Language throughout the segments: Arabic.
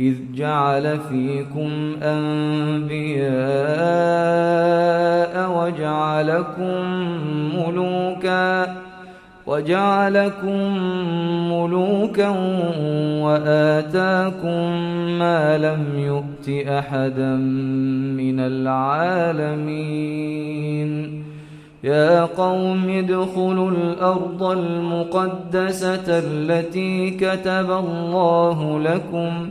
إذ جعل فيكم أنبياء وجعلكم ملوكا وجعلكم ملوكا وآتاكم ما لم يؤت أحدا من العالمين. يا قوم ادخلوا الأرض المقدسة التي كتب الله لكم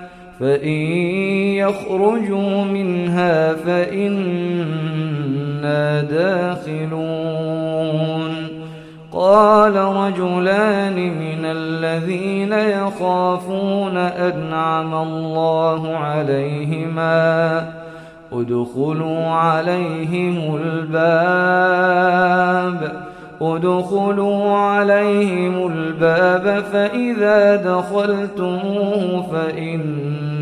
فإن يخرجوا منها فإنا داخلون. قال رجلان من الذين يخافون أنعم الله عليهما ادخلوا عليهم الباب ادخلوا عليهم الباب فإذا دخلتموه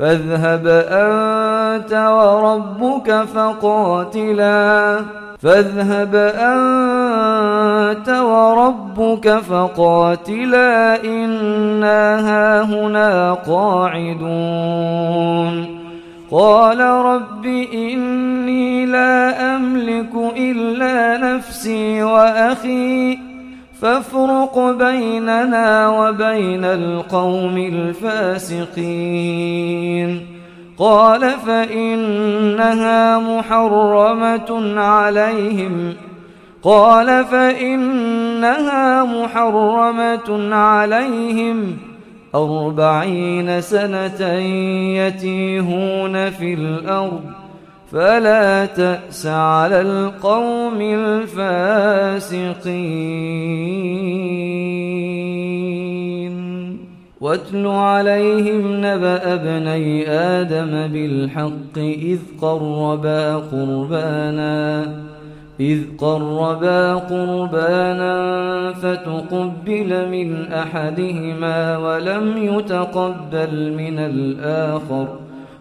فاذهب أنت وربك فقاتلا. فاذهب أنت وربك فقاتلا. إنا هاهنا قاعدون. قال رب إني لا أملك إلا نفسي وأخي. فافرق بيننا وبين القوم الفاسقين. قال فإنها محرمة عليهم. قال فإنها محرمة عليهم. أربعين سنة يتيهون في الأرض. فلا تأس على القوم الفاسقين. واتل عليهم نبأ ابني آدم بالحق إذ قربا قربانا إذ قربا قربانا فتقبل من أحدهما ولم يتقبل من الآخر ۖ.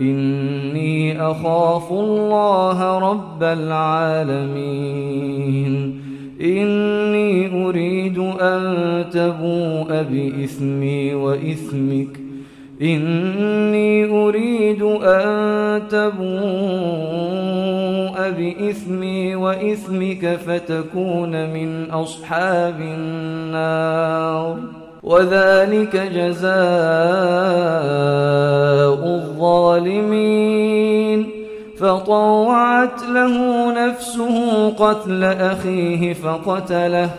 إني أخاف الله رب العالمين. إني أريد أن تبوء بإثمي وإثمك. إني أريد أن تبوء بإثمي وإثمك فتكون من أصحاب النار. وذلك جزاء الظالمين. فطوعت له نفسه قتل أخيه فقتله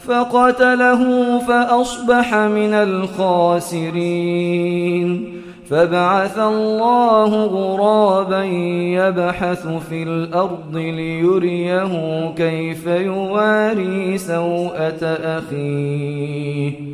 فقتله فأصبح من الخاسرين. فبعث الله غرابا يبحث في الأرض ليريه كيف يواري سوءة أخيه.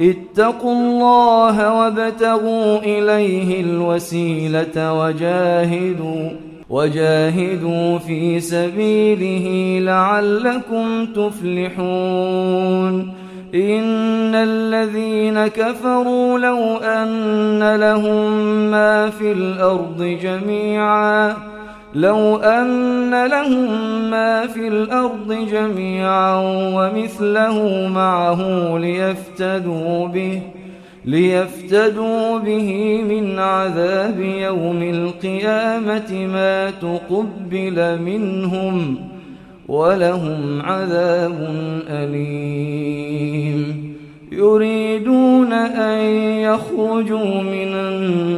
اتقوا الله وابتغوا إليه الوسيلة وجاهدوا وجاهدوا في سبيله لعلكم تفلحون. إن الذين كفروا لو أن لهم ما في الأرض جميعا لو أن لهم ما في الأرض جميعا ومثله معه ليفتدوا به ليفتدوا به من عذاب يوم القيامة ما تقبل منهم ولهم عذاب أليم. يريدون أن يخرجوا من النار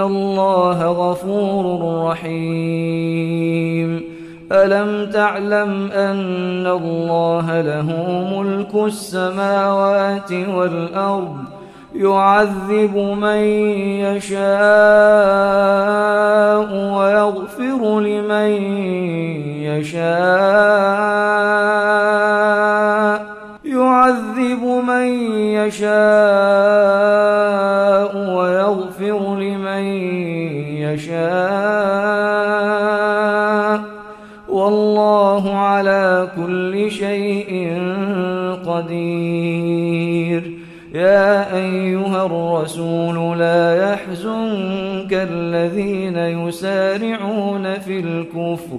الله غفور رحيم. ألم تعلم أن الله له ملك السماوات والأرض يعذب من يشاء ويغفر لمن يشاء. يعذب من يشاء ويغفر لمن يشاء. والله على كل شيء قدير. يا أيها الرسول لا يحزنك الذين يسارعون في الكفر.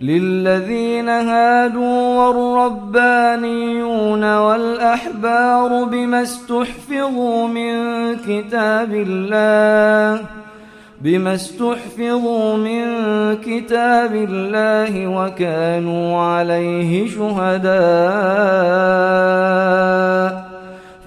للذين هادوا والربانيون والأحبار بما استحفظوا من كتاب الله بما استحفظوا من كتاب الله وكانوا عليه شهداء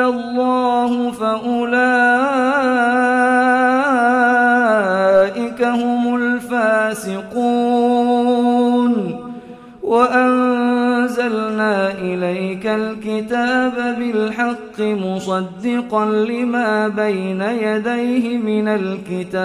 الله فأولئك هم الفاسقون. وأنزلنا إليك الكتاب بالحق مصدقا لما بين يديه من الكتاب.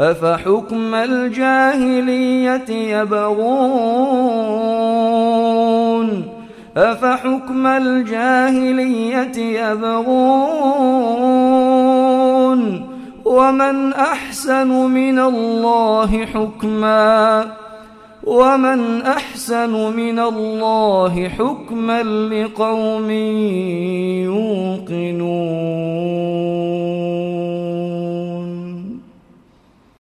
أفحكم الجاهلية يبغون؟ أفحكم الجاهلية يبغون؟ ومن أحسن من الله حكما؟ ومن أحسن من الله حكما لقوم يوقنون.